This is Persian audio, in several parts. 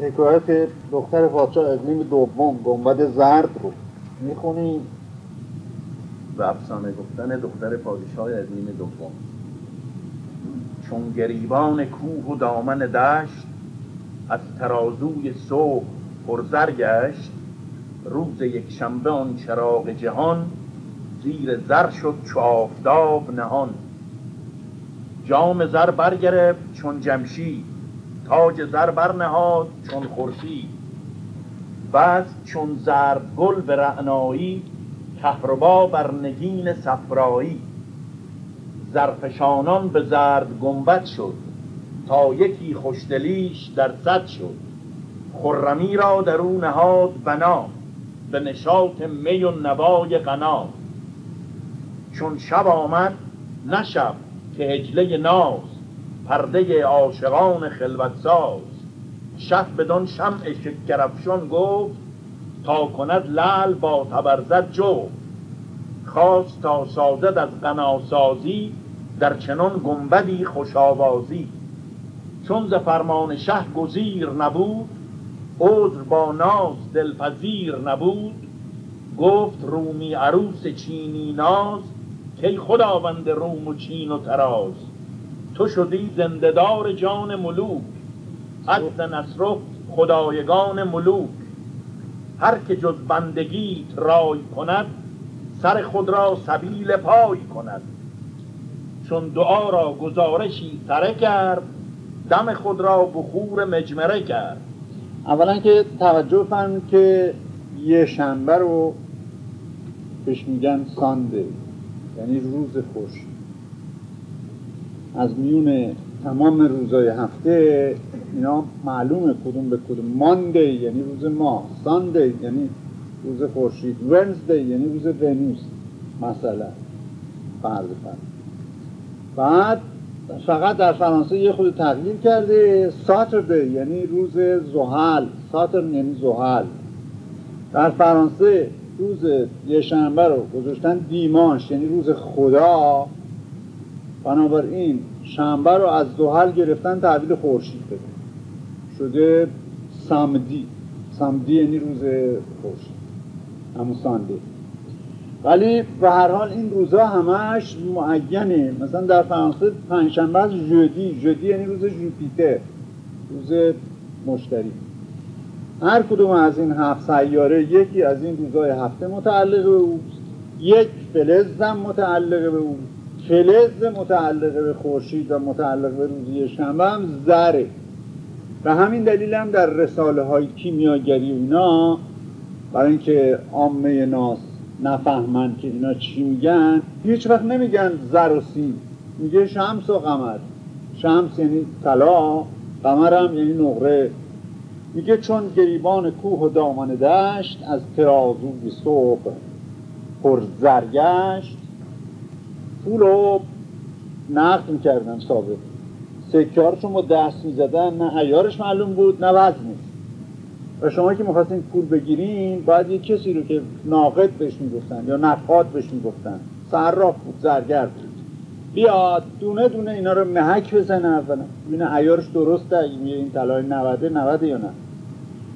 حکایت دختر پادشاه اقلیم دوم گنبد زرد رو می‌خونیم و افسانه گفتن دختر پادشاه اقلیم دوم. چون گریبان کوه و دامن دشت از ترازوی صبح پرزر گشت روز یک شنبه آن چراغ جهان زیر زر شد چو آفتاب نهان. جام زر برگرفت چون جمشید تاج زر برنهاد چون خورشید. بعد چون زرد گل به رعنایی کهربا بر نگین صفرایی. زرفشانان به زرد گنبد شد تا یکی خوشدلیش در صد شد. خرمی را در او نهاد بنا به نشاط می و نوای غنا. چون شب آمد نه شب که هجله ناز. پرده عاشقان خلوت ساز شه بدان شمع شکرفشان گفت تا کند لعل با تبرزد جو خواست تا سازد از غناسازی در چنان گنبدی خوشاوازی چون ز فرمان شه گزیر نبود عذر با ناز دلپذیر نبود. گفت رومی عروس چینی ناز کی خداوند روم و چین و تراز تو شدی زندهدار جان ملوک عز نصر خدایگان ملوک. هر که جز بندگیت رای کند سر خود را سبیل پای کند. چون دعا را گزارشی سره کرد دم خود را بخور مجمره کرد. اولا که توجه فرمید که یه شنبه رو بهش میگن سانده یعنی روز خوش. از میون تمام روزای هفته اینا معلومه کدوم به کدوم. مانده یعنی روز ماه سانده یعنی روز خورشید. ونزده یعنی روز ونوس. مثلا فرد فرد. بعد فقط در فرانسه یه خود تغییر کرده. ساترده یعنی روز زحل. ساتر یعنی زحل. در فرانسه روز یه شنبه رو گذاشتن دیمانش یعنی روز خدا. بنابراین شنبه رو از زحل گرفتن تحویل خورشید بده. شده سمدی. سمدی یعنی روز خورشید. همون سانده ولی به هر حال این روزها همش معینه. مثلا در فرانسه پنجشنبه از ژودی ژودی یعنی روز جوپیتر. روز مشتری. هر کدوم از این هفت سیاره یکی از این روزهای هفته متعلق به اوست. یک فلز هم متعلق به او فلز متعلق به خورشید و متعلق به روزی شنبه هم زره. و همین دلیل هم در رساله های کیمیاگری اینا برای اینکه عامه ناس نفهمن که اینا چی میگن هیچ وقت نمیگن زر و سیم. میگه شمس و قمر. شمس یعنی طلا قمر هم یعنی نقره. میگه چون گریبان کوه و دامن دشت از ترازوی صبح پر زرگشت پول رو نقد می‌کردن سابق سکه چون با دست می‌زدن نه ایارش معلوم بود نه وزنش و شما که می‌خواستین پول بگیرین باید یه کسی رو که ناقد بهش می‌گفتن یا نقاد بهش می‌گفتن. صراف بود زرگر بود. بیاد دونه دونه اینا رو محک بزنه اولا. ببینه ایارش درسته اگه این طلای 90 90 یا نه.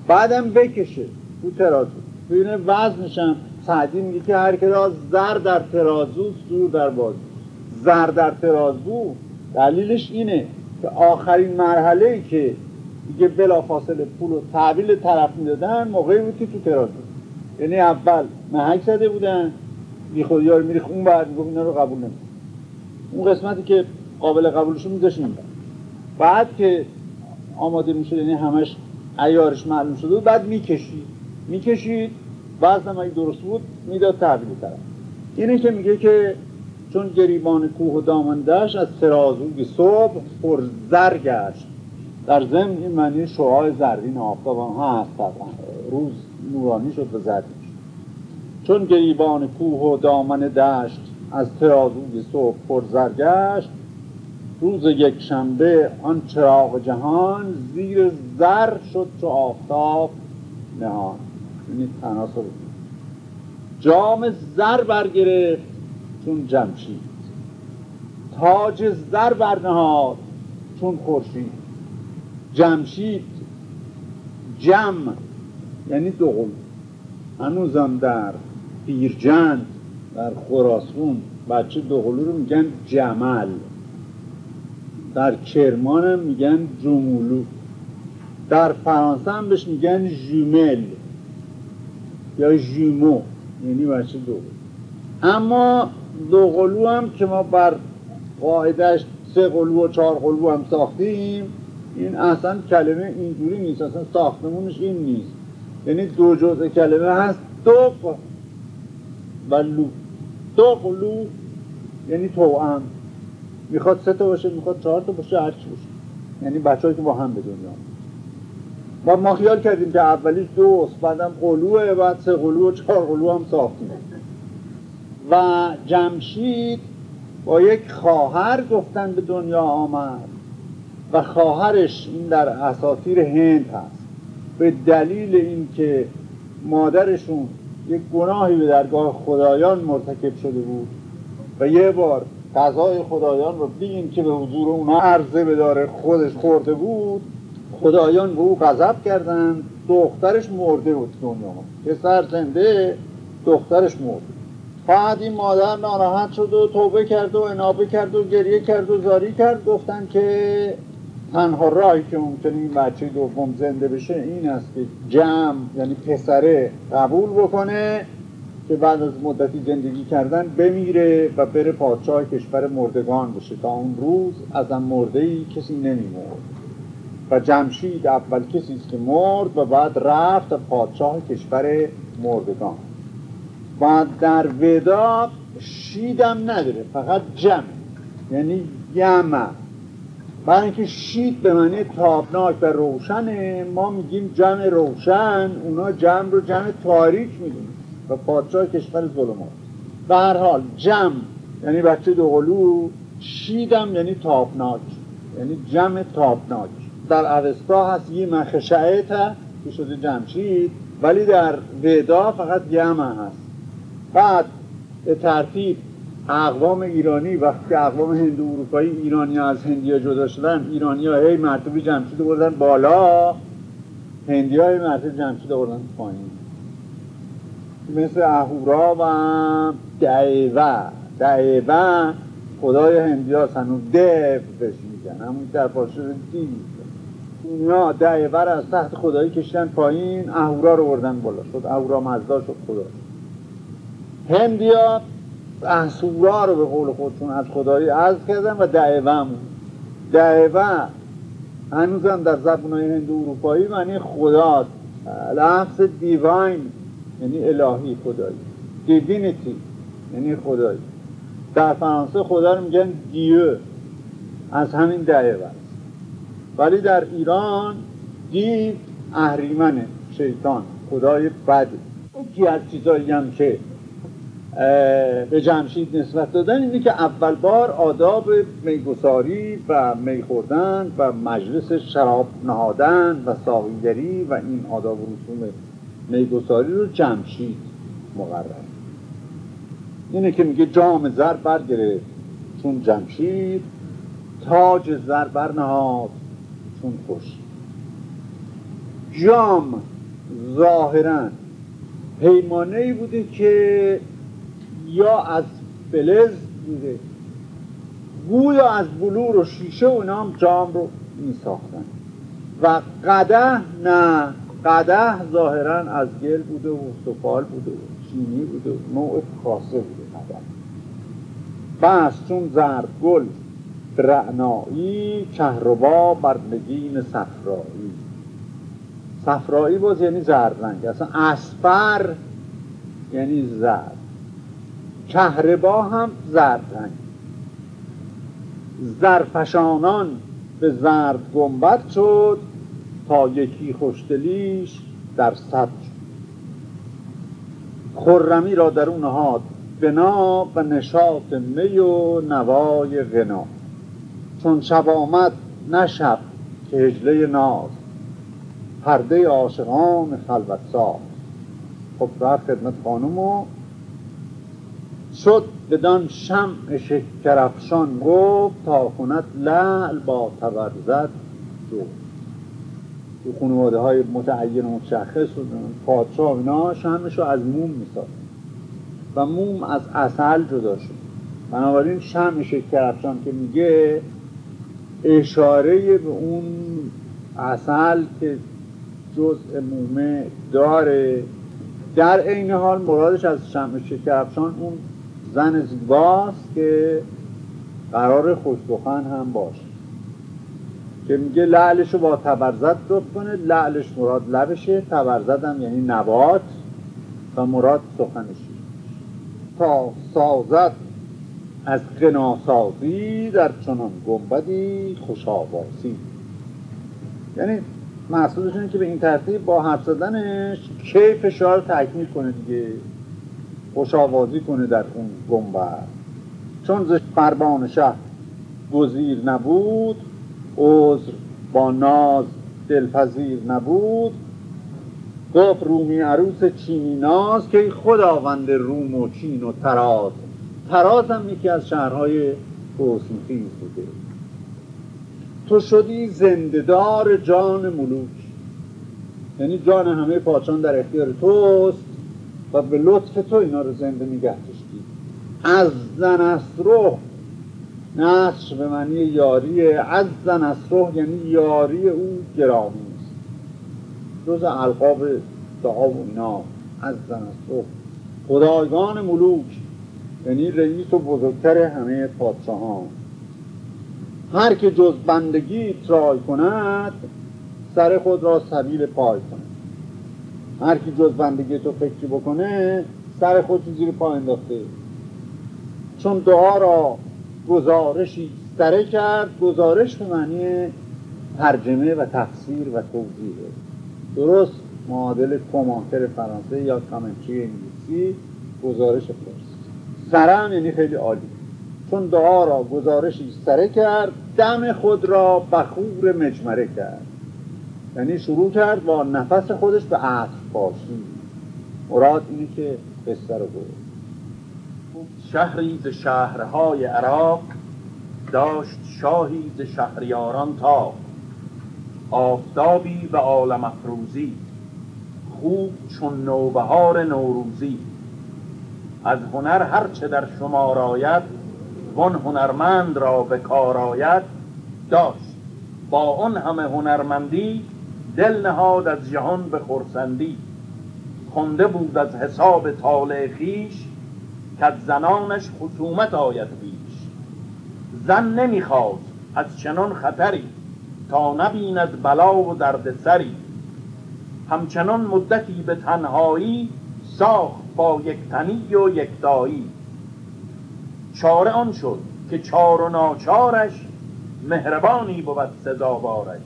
بعدم بکشه تو ترازو. ببینه وزنشم سعدی میگه که هر که زر در ترازو دور در بازو. زر در ترازو دلیلش اینه که آخرین مرحله ای که دیگه بلا فاصله پول و تحویل طرف می‌دادن موقعی بود که تو ترازو. یعنی اول محک زده بودن بی یار میریخ اون بعد می‌گفت اینا رو قبول نمید اون قسمتی که قابل قبولشو میذاشت این بعد که آماده می‌شد یعنی همش ایارش معلوم شده بعد می‌کشید. می‌کشید. وزنم اگه درست بود می‌داد تحویل طرف اینه که میگه که چون گریبان کوه و دامندش از ترازوی صبح پر زر گشت. در ضمن این معنی شعاع زرین آفتاب هم هست. روز نورانی شد و زرین چون گریبان کوه و دامن دشت از ترازوی صبح پر زر گشت روز یک شنبه آن چراغ جهان زیر زر شد چو آفتاب نهان. این تناسب جام زر برگرفت چون جمشید. تاج زر برنهاد چون خورشید. جمشید جم یعنی دوقلو هنوزم در بیرجند در خراسون بچه دوقلو رو میگن جمل. در کرمان هم میگن جمولو. در فرانسه هم بهش میگن جومل یا جیمو یعنی بچه دو اما دو قلو هم که ما بر قاعدش سه قلو و چهار قلو هم ساختیم این اصلا کلمه اینجوری نیست اصلا ساختمونش این نیست. یعنی دو جزء کلمه هست دو و لو. دو قلو یعنی هم می‌خواد سه تا باشه می‌خواد چهار تا باشه هرچی باشه. یعنی بچه که با هم به دنیا ما ما خیال کردیم که اولیش دوست بعدم قلوه بعد سه قلو و چهار قلو هم ساختیم و جمشید با یک خواهر گفتن به دنیا آمد. و خواهرش این در اساطیر هند هست. به دلیل اینکه مادرشون یک گناهی به درگاه خدایان مرتکب شده بود و یه بار قضای خدایان رو بین که به حضور اونا عرضه بداره خودش خورده بود خدایان به او غضب کردند. دخترش مرده بود دنیا. پسر زنده دخترش مرده. بعد این مادر ناراحت شد و توبه کرد و انابه کرد و گریه کرد و زاری کرد. گفتن که تنها راهی که ممکنه این بچه دوم زنده بشه این است که جمع یعنی پسره قبول بکنه که بعد از مدتی زندگی کردن بمیره و بره پادشاه کشور مردگان بشه. تا اون روز ازم مرده ای کسی نمیمرد. و جمشید اول کسی است که مرد و بعد رفت پادشاه کشور مردگان. و در ودا شیدم نداره فقط جمع یعنی یمه. برای اینکه شید به معنی تابناک و روشنه ما میگیم جمع روشن اونا جمع رو جمع تاریک می‌دونن و پادشاه کشور ظلمات به هر حال جمع یعنی بچه دوقلو شیدم یعنی تابناک یعنی جمع تابناک. در اوستا هست یه مخشعه که شده جمشید ولی در ودا فقط یمه هست. بعد به ترتیب اقوام ایرانی وقتی اقوام هندو اروپایی ایرانی از هندیا جدا شدن ایرانی ها هی مرتبی جمشید بردن بالا. هندی های مرتب جمشید بردن پایین. مثل اهورا و دعیوه دعیوه خدای هندی ها هنوز دو بهش میگن. همون در پاشر دی اینا دعیوه از تحت خدایی کشیدن پایین اهورا رو بردن بالا. شد اهورا مزدا شد خدا. هندیا احسورا رو به قول خودشون از خدایی عرض کردن و دعوه دعوه هنوزم در زبانهای هندو اروپایی معنی خدا لفظ دیواین یعنی الهی خدایی. دیوینیتی یعنی خدایی. در فرانسه خدا رو میگن دیو. از همین دعوه ولی در ایران دیو اهریمنه شیطان خدای بده یکی از چیزایی هم که به جمشید نسبت دادن اینه که اول بار آداب میگساری و می خوردن و مجلس شراب نهادن و ساقیگری و این آداب و رسوم میگساری رو جمشید مقرر. اینه که میگه جام زر برگرفت. چون جمشید تاج زر برنهاد. چون خوش جام ظاهرا پیمانه ای بوده که یا از فلز بوده گویا از بلور و شیشه و نام جام رو می ساختن و قده نه قده ظاهرا از گل بوده و سفال بوده و چینی بوده و نوع خاصه بوده قده بس چون زرد گل رعنایی کهربا بر نگین صفرایی. صفرایی باز یعنی زرد رنگ اصلا اسفر یعنی زرد. کهربا هم زرد رنگ زرفشانان به زرد گنبت شد تا یکی خوشدلیش در صد خرمی را در اون نهاد بنا و نشاط می و نوای غنا. چون شب آمد نشب که هجله ناز. پرده عاشقان خلوت ساز. خب رفت خدمت خانم و شد بدان شمع شکرفشان گفت تا کند لعل با تبرزد جو خانواده های متعین و متشخص پادشاه اینا شمش رو از موم میساخت. و موم از اصل جدا شد. بنابراین شم شکرفشان که میگه اشاره به اون اصل که جزء مومه داره در عین حال مرادش از شم شکرفشان اون زن زیباست که قرار خوشبخن هم باشه. که میگه لعلش رو با تبرزت لطف کنه لعلش مراد لبشه تبرزت هم یعنی نبات و مراد سخنشی تا سازد از قناسازی در چنان گنبدی خوش آوازی یعنی محصولش اینه که به این ترتیب با حرف زدنش کیفش رو تکمیل کنه دیگه خوش آوازی کنه در اون گنبد. چون ز فربان شهر گزیر نبود عذر با ناز دلپذیر نبود. گفت رومی عروس چینی ناز که خداوند روم و چین و تراز. تراز هم یکی از شهرهای حسنخیز بوده. تو شدی زندهدار جان ملوک. یعنی جان همه پاچان در اختیار توست و به لطف تو اینا رو زنده نگه داشتی از زن رو نصر به معنی یاری. از زن یعنی یاری او گرامی. است جز القاب دعا و اینا. از زن خدایگان ملوک. یعنی رئیس و بزرگتر همه پادشاهان. هر که جز بندگی ترای کند سر خود را سبیل پای کند. هر کی جز بندگی تو فکری بکنه سر خود زیر پای انداخته. چون دعا را گزارشی سره کرد گزارش به معنی ترجمه و تفسیر و توضیحه درست معادل کمانتر فرانسه یا کامنچی انگلیسی گزارش فارسی. سره هم یعنی خیلی عالی. چون دعا را گزارشی سره کرد دم خود را بخور مجمره کرد. یعنی شروع کرد با نفس خودش به عطف باشی. مراد اینه که قصه رو گفت شهری ز شهرهای عراق داشت شاهی ز شهریاران تا آفتابی به عالم افروزی. خوب چون نوبهار نوروزی. از هنر هرچه در شما راید وان هنرمند را به کار آید. داشت با آن همه هنرمندی دل نهاد از جهان به خرسندی. خونده بود از حساب طالع خیش که زنانش خصومت آید بیش. زن نمی‌خواست از چنان خطری تا نبیند بلا و سری. همچنان مدتی به تنهایی ساخت با یک تنی و یک دایی. چاره آن شد که چار و ناچارش مهربانی بود سزاوارش.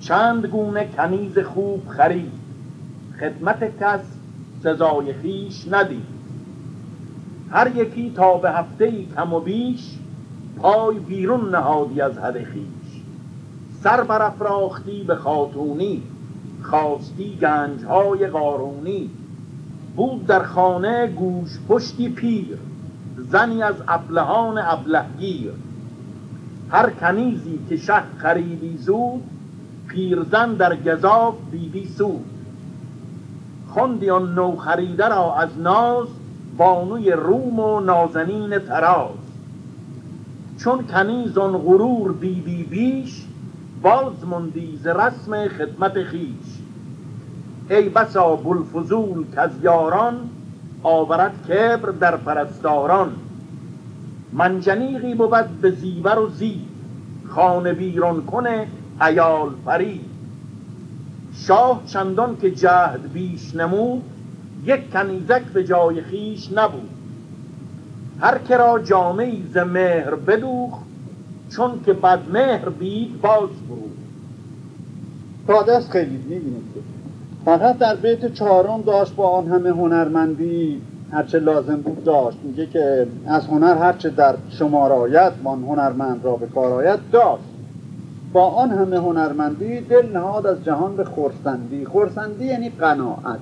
چند گونه کنیز خوب خرید خدمت کس سزای خیش ندید. هر یکی تا به هفته کم و بیش پای بیرون نهادی از حد خیش سر برافراختی به خاتونی خواستی گنجهای قارونی. بود در خانه گوش پشتی پیر زنی از ابلهان ابلهگیر. هر کنیزی که شه خریدی زود پیرزن در گذاف دیدی سود. خوندی آن نو خریده را از ناز بانوی روم و نازنین تراز چون کنیز آن غرور دیدی بیش باز مندی ز رسم خدمت خیش ای بسا بلفزول که از یاران آورد کبر در پرستاران. منجنیقی بود به زیور و زی خانه بیرون کنه ایال فرید شاه چندان که جهد بیش نمود یک کنیزک به جای خیش نبود. هر که را جامعی ز مهر بدوخ چون که بد مهر بید باز برو. تا دست خیلی می‌بینید. فقط در بیت چهارم داشت با آن همه هنرمندی هرچه لازم بود داشت. میگه که از هنر هرچه در شما آید آن هنرمند را به کار آید داشت. با آن همه هنرمندی دل نهاد از جهان به خورسندی خورسندی یعنی قناعت.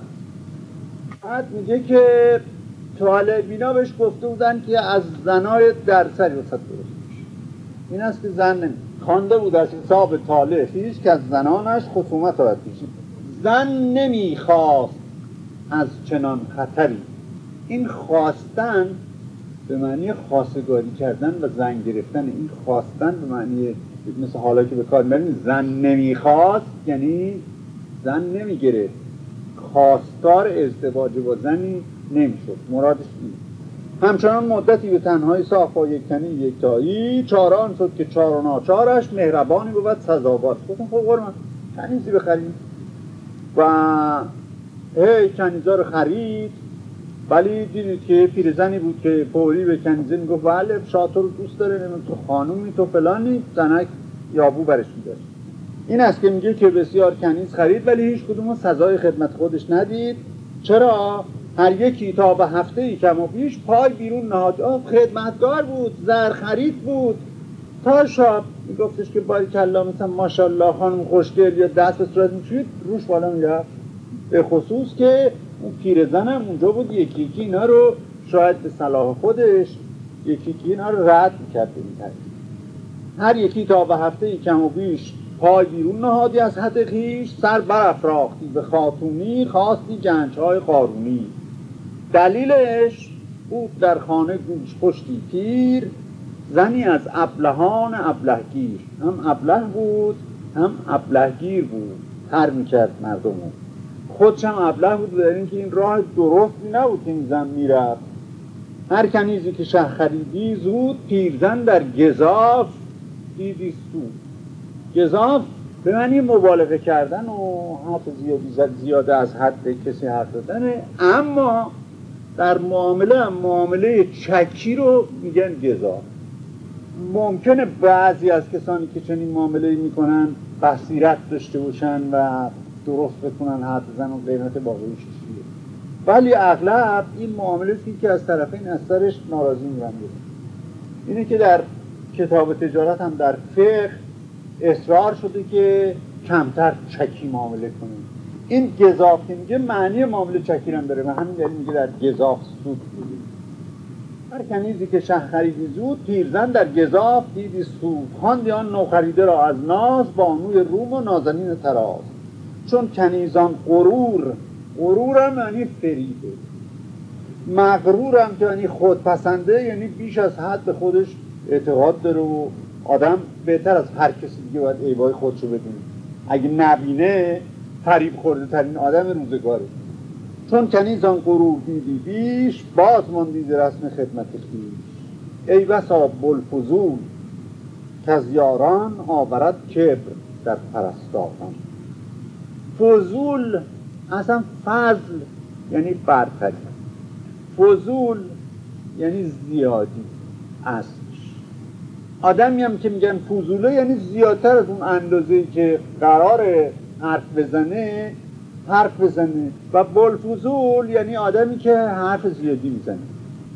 بعد میگه که طالع بینا بهش گفته بودن که از زنای درسری وسط درست این است که زن نمی خوانده بود از حساب طالع هیچ که از زنانش خصومت آید پیش زن نمی‌خواست از چنان خطری. این خواستن به معنی خواستگاری کردن و زن گرفتن. این خواستن به معنی مثل حالا که به کار می‌بریم زن نمی‌خواست یعنی زن نمی‌گرفت. خواستار ازدواج با زنی نمی‌شد. مرادش این همچنان مدتی به تنهایی یک تنی یک تایی چاران شد که چار و مهربانی بود سزاوار. گفتم خب قرمن کنیزی بخریم. و هی کنیزا رو خرید. ولی دیدید که پیرزنی بود که فوری به کنیزه می‌گفت بله شاتو رو دوست داره نمیم تو خانومی تو فلانی. زنک یابو برش میداشت این است که میگه که بسیار کنیز خرید ولی هیچ کدوم سزای خدمت خودش ندید. چرا؟ هر یکی تا به هفته ای کم و بیش پای بیرون نهاد. خدمتگار بود زر خرید بود. تا شب میگفتش که باری کلا مثلا ماشاءالله خانم خوشگل یا دست به صورت می‌شوید روش بالا می‌رفت. به خصوص که اون پیرزنم اونجا بود یکی یکی اینا رو شاید به صلاح خودش یکی یکی اینا رو رد می‌کرد هر یکی تا به هفته ای کم و بیش پای بیرون نهادی از حد خیش سر برافراختی به خاتونی خواستی جنج های قارونی. دلیلش بود در خانه گوش پشتی پیر زنی از ابلهان ابلهگیر. هم ابله بود هم ابلهگیر بود. هر می‌کرد مردمو خودش هم ابله بود در اینکه این راه درستی نبود این زن می‌رفت. هر کنیزی که شه خریدی زود پیرزن در گذاف دیدی سود گذاف به معنی مبالغه کردن و حرف زیادی زیاده از حد کسی حرف دادنه اما در معامله معامله چکی رو میگن گذاف ممکنه بعضی از کسانی که چنین معامله می‌کنن بصیرت داشته باشن و درست بکنن حرف بزن و قیمت واقعیش چیه ولی اغلب این معامله که از طرفین از سرش ناراضی میرن اینه که در کتاب تجارت هم در فقه اصرار شده که کمتر چکی معامله کنیم. این گذاف که میگه معنی معامله چکی هم داره و همین دلیل میگه در گذاف سود بودیم هر کنیزی که شه خریدی زود پیرزن در گذاف دیدی سود خواندی آن نوخریده را از ناز بانوی روم و نازنین تراز چون کنیزان غرور هم یعنی فریده مغرور هم که یعنی خودپسنده یعنی بیش از حد به خودش اعتقاد داره و آدم بهتر از هر کسی دیگه باید ایوای خودشو بدونه. اگه نبینه فریب خورده ترین آدم روزگاره. چون کنیزان غرور دیدی بیش باز ماندی رسم خدمت خیش. ای بسا بلفزول که یاران آورد کبر در پرستاران. فضول اصلا فضل یعنی برتری. فضول یعنی زیادی اصلش. آدمی هم که میگن فضوله یعنی زیادتر از اون اندازه که قرار حرف بزنه حرف بزنه. و بلفضول یعنی آدمی که حرف زیادی می‌زنه.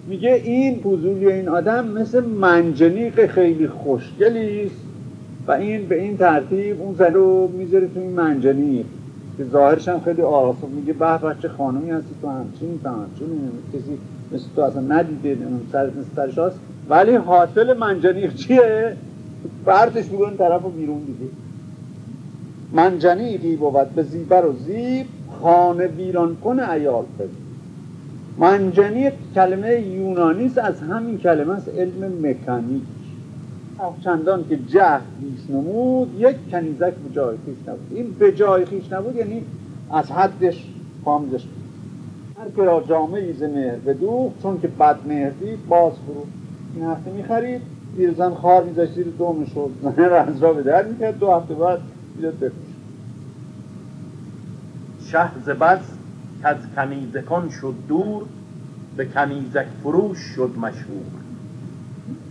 میگه این فضولی این آدم مثل منجنیق خیلی خوشگلی است و این به این ترتیب اون زن رو می‌ذاره تو این منجنیق. که ظاهرش هم خیلی آراسته میگه به بچه خانمی هستی تو همچین تو همچین کسی مثل تو اصلا ندیده سر سرش هست. ولی حاصل منجنیق چیه؟ بردش میگن طرف رو بیرون دیده منجنیقی بود به زیبر و زیب خانه ویران کنه ایال پذیر منجنیق کلمه یونانی است از همین کلمه است علم مکانیک. چندان که جهد بیش نمود یک کنیزک به جای خیش نبود. این به جای خیش نبود یعنی از حدش پامزش هر که را جامعه ز مهر بدو چون که بد مهر دید باز فرو. این هفته می‌خرید زن خار میذاشت زیر دوم شد. زنه را از را به در می‌کرد. دو هفته بعد بیداد بفروش شه ز بس که از کنیزکان شد دور به کنیزک فروش شد مشهور.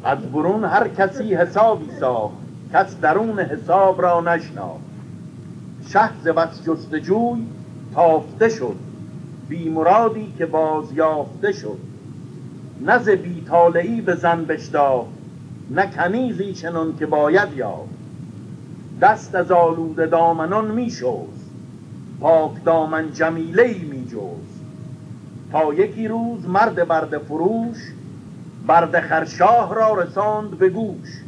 از برون هر کسی حسابی ساخت کس درون حساب را نشناخت. شه ز بس جستجوی تافته شد بی مرادی که بازیافته شد. نه ز بی به زن بشتاخت نه کنیزی چنان که باید یافت. دست از آلوده دامنان می پاک دامن جمیله می تا یکی روز مرد برد فروش برد خرشاه را رساند به گوش.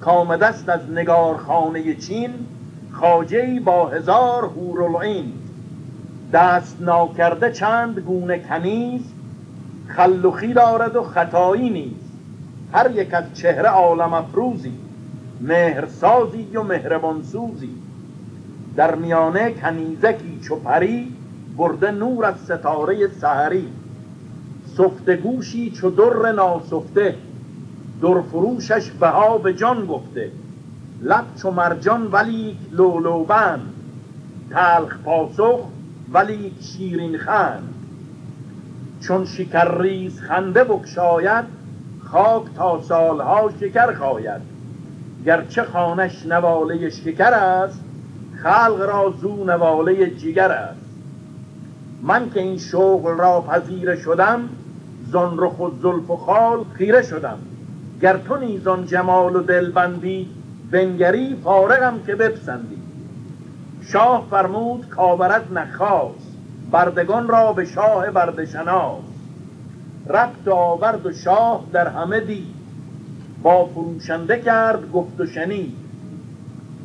کامده است از نگارخانه چین خاجه با هزار هورالعین دست ناکرده چند گونه کنیز خلوخی دارد و خطایی نیز. هر یک از چهره عالم افروزی. مهرسازی و مهربانسوزی. در میانه کنیزکی چو پری برده نور از ستاره سحری. سفتگوشی چو در ناسفته در فروشش بها به جان گفته. لب چو مرجان ولی لولوبند. تلخ پاسخ ولی شیرین خند. چون شکر ریز خنده بکشاید خاک تا سالها شکر خواید گرچه خانش نواله شکر است خلق را زو نواله جگر است. من که این شغل را پذیره شدم زن رخ و زلف و خال خیره شدم. گر تو نیزان جمال و دلبندی بنگری فارغم که بپسندی. شاه فرمود کاورد نخواست بردگان را به شاه بردشناس. رفت آورد و شاه در همه دید. با فروشنده کرد گفت و شنید.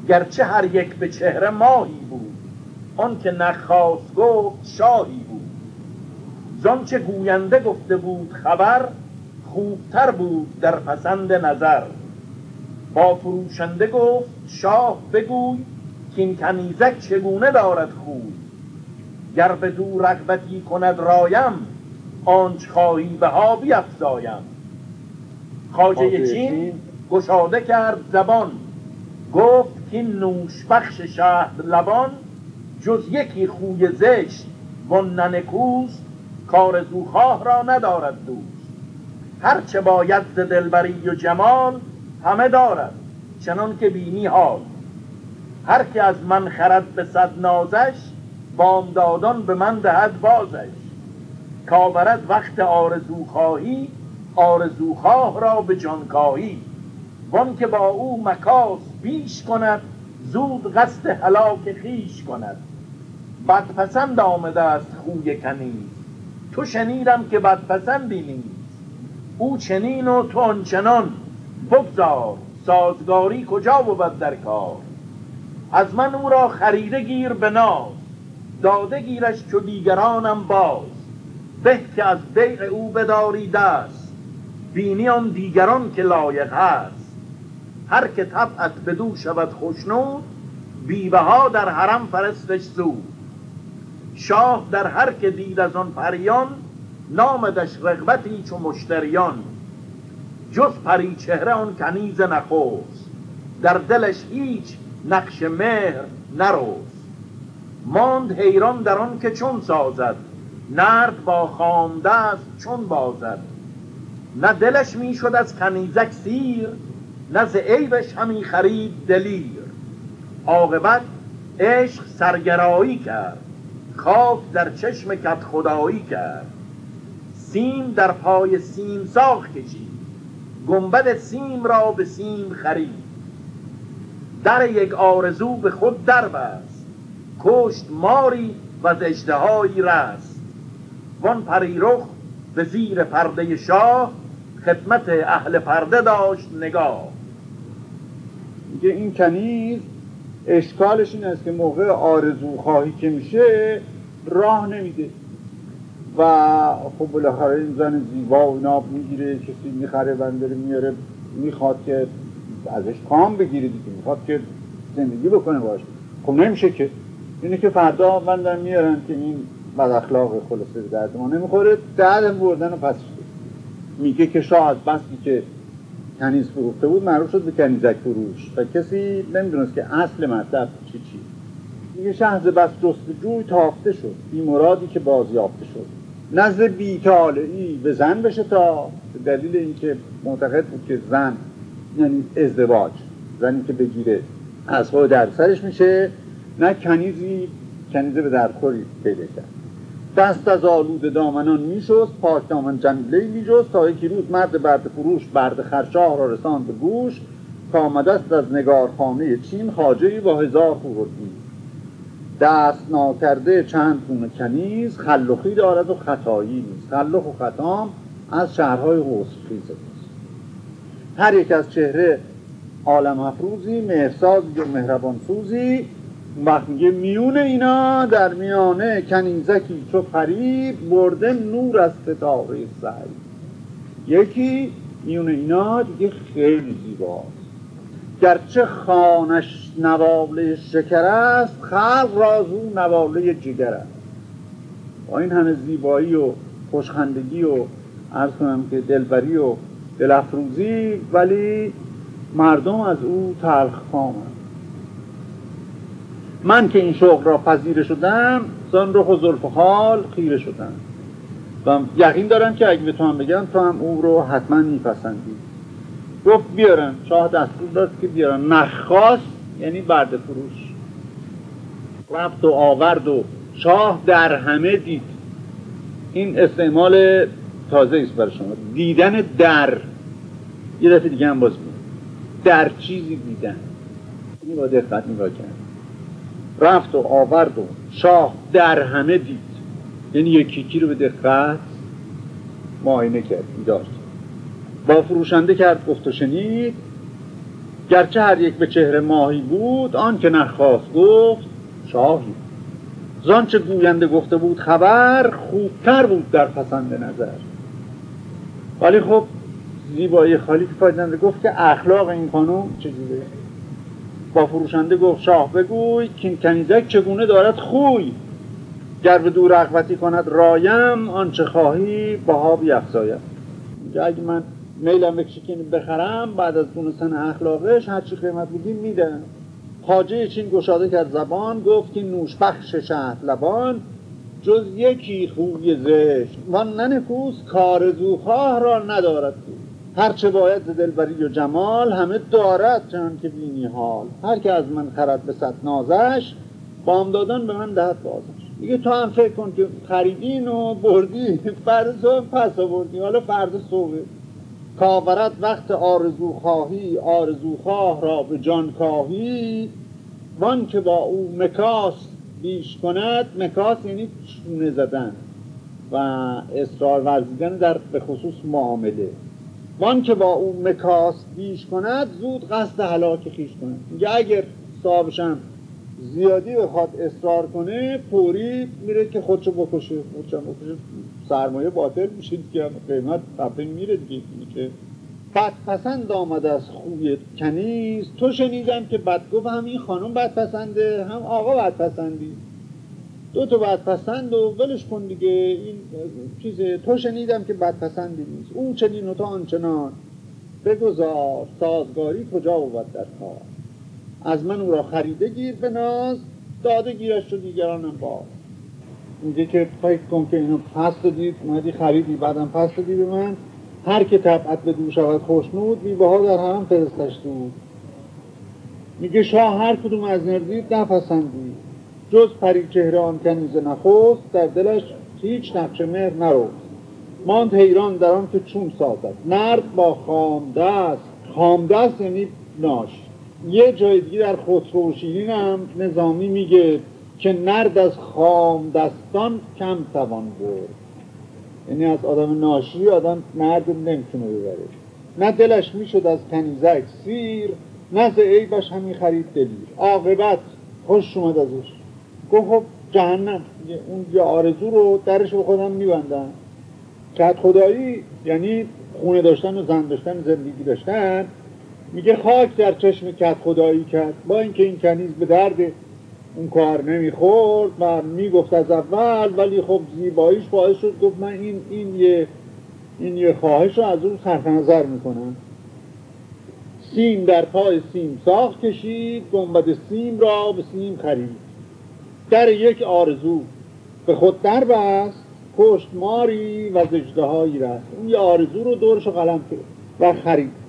گرچه هر یک به چهره ماهی بود آن که نخواست گفت شاهی بود. چه گوینده گفته بود خبر خوبتر بود در پسند نظر. با فروشنده گفت شاه بگوی که این کنیزک چگونه دارد خوب گر به دو رغبتی کند رایم آنچ خواهی به ها بیفزایم. خاجه چین گشاده کرد زبان. گفت که نوش بخش شهر لبان جز یکی خوی زشت و ننکوست کار خواه را ندارد دوست. هرچه باید ز دلبری و جمال همه دارد چنان که بینی حال. هر که از من خرد به صد نازش بامدادان به من دهد بازش. کاورد وقت آرزوخواهی آرزوخواه را به جانکاهی. وان که با او مکاس بیش کند زود قصد هلاک خیش کند. بدپسند آمده است خوی کنیز تو شنیدم که بدپسندی نیست او چنین و تو آنچنان. بگذار سازگاری کجا بود در کار؟ از من او را خریده گیر به ناز. داده گیرش چو دیگرانم باز. به که از بیع او بداری دست. بینی آن دیگران که لایق هست. هر که طبعت بدو شود خوشنود بیوه ها در حرم فرستش زود. شاه در هر که دید از آن پریان نامدش رغبتی چو مشتریان. جز پری چهره آن کنیز نخوست در دلش هیچ نقش مهر نروست ماند حیران در آن که چون سازد نرد با خامدست چون بازد. نه دلش می‌شد از کنیزک سیر نه ز عیبش همی خرید دلیر. عاقبت عشق سرگرایی کرد خاک در چشم کت خدایی کرد. سیم در پای سیم ساخ کشید گنبد سیم را به سیم خرید. در یک آرزو به خود در بست کشت ماری و زشتهایی رست. وان پریرخ به زیر پرده شاه خدمت اهل پرده داشت نگاه. میگه این کنیز اشکالش این است که موقع آرزو خواهی که میشه راه نمیده. و خب بالاخره این زن زیبا و ناب می‌گیره کسی می‌خره بندره میاره می‌خواد که ازش کام بگیره دیگه می‌خواد که زندگی بکنه باش خب نمیشه که. اینه که فردا بندر میارن که این بد اخلاق خلاصه درد ما نمی‌خوره درد بردن و پس میگه که شاه از بسی که کنیز فروخته بود معروف شد به کنیزک فروش. و کسی نمی‌دونست که اصل مطلب چی چی. میگه شهز بس جستجوی تافته شد. این مرادی که بازیافته شد. نزد بیتالعی به زن بشه تا دلیل اینکه معتقد بود که زن یعنی ازدواج زنی که بگیره از خود در سرش میشه نه کنیزی کنیزه به درخوری پیدا کرد. دست از آلود دامنان میشست پاک دامن جمیله میجست تا یکی روز مرد برد فروش برد خرشاه را رساند به گوش است از نگارخانه چین خاجه با هزار خوردی. دست ناکرده چند گونه کنیز خلخی دارد و خطایی نیست. خلخ و خطام از شهرهای حسفیزه هر یک از چهره عالم افروزی مهرسازی و مهربان سوزی وقت میگه میون اینا در میانه کنیزکی چو فریب برده نور از ستاره سعی. یکی میون اینا دیگه خیلی زیباست. گرچه خانش نواله شکر است خلق رازو نواله جگر است. با این همه زیبایی و خوشخندگی و ارز کنم که دلبری و دلافروزی ولی مردم از او تلخ من که این شغل را پذیره شدم زان رخ و حال خیره شدم. و یقین دارم که اگه به تو هم بگم تو هم او رو حتما میپسندی. گفت بیارن. شاه دستور داد که بیارن. نخواست یعنی برده فروش. رفت و آورد و شاه در همه دید. این استعمال تازه است برای شما. دیدن در. یه دفعه دیگه هم باز در چیزی دیدن. این با دقت نگاه کرد رفت و آورد و شاه در همه دید. یعنی یکی رو به دقت معاینه کرد داشت با فروشنده کرد گفت و شنید گرچه هر یک به چهره ماهی بود آن که نخواست گفت شاهی. زانچه گوینده گفته بود خبر خوبتر بود در پسند نظر. ولی خب زیبایی خالی که گفت که اخلاق این خانوم چجوره با فروشنده گفت شاه بگوی که کنیزک چگونه دارد خوی؟ گر به دور رغبتی کند رایم آنچه خواهی باها بیفزایم اگه من میلم بکشه بخرم بعد از دونستن اخلاقش هرچی قیمت بودیم میدم خاجه چین گشاده کرد زبان گفت که نوش بخش شهر لبان جز یکی خوی زشت. ننکوس کار زوخواه را ندارد. هرچه باید دلبری و جمال همه دارد چنان که بینی حال. هر که از من خرد به صد نازش بام دادن به من دهد بازش. دیگه تو هم فکر کن که خریدین و بردی فرد صبح پس بردی حالا فرد صبح کاورت وقت آرزو خواهی آرزو خواه را به جان کاهی. وان که با او مکاس بیش کند مکاس یعنی چونه زدن و اصرار ورزیدن در به خصوص معامله. وان که با او مکاس بیش کند زود قصد حلاک خیش کند. میگه اگر صاحبشم زیادی بخواد اصرار کنه پوری میره که خودشو بکشه. خودشو بکشه. سرمایه باطل میشه دیگه. قیمت قبل میره دیگه. که بد پسند آمده از خوی کنیز. تو شنیدم که بد گفت هم این خانم بد پسنده هم آقا بد پسندی دو تا بد پسند و ولش کن دیگه. این چیز تو شنیدم که بد پسندی نیست. او چنین و تو آنچنان. بگذار سازگاری کجا بود در کار. از من او را خریده گیر به ناز داده گیرش رو دیگرانم باز میگه که فکر کن که اینو پس دادید اومدی خریدی بعدم پس دادی به من. هر که طبعت به دو شود خوشنود بیبه ها در هم فرستش دود میگه شاه هر کدوم از نردید نپسندی. جز پری چهره آن کنیز نخست در دلش هیچ نقش مهر نرو ماند حیران در آن که چون سازد. نرد با خامدست خامدست یعنی ناش. یه جای دیگه در خودروشیرین هم نظامی میگه که نرد از خامدستان کم توان برد. یعنی از آدم ناشی آدم نرد نمی‌تونه ببره. نه دلش می‌شد از کنیزک سیر نه ز عیبش همی خرید دلیر. عاقبت خوش اومد ازش. گفت خب جهنم اون یه آرزو رو درش به خودم میبندن کت خدایی یعنی خونه داشتن و زن داشتن زندگی داشتن میگه خاک در چشم کت خدایی کرد. با اینکه این کنیز به درد اون کار نمی‌خورد و می‌گفت از اول ولی خب زیباییش باعث شد گفت من این, این یه این یه خواهش رو از اون صرف نظر می‌کنم. سیم در پای سیم ساخت کشید گنبد سیم را به سیم خرید. در یک آرزو. به خود در بست کشت ماری و زجده هایی رست اون یه آرزو رو دورش قلم کرد و خرید.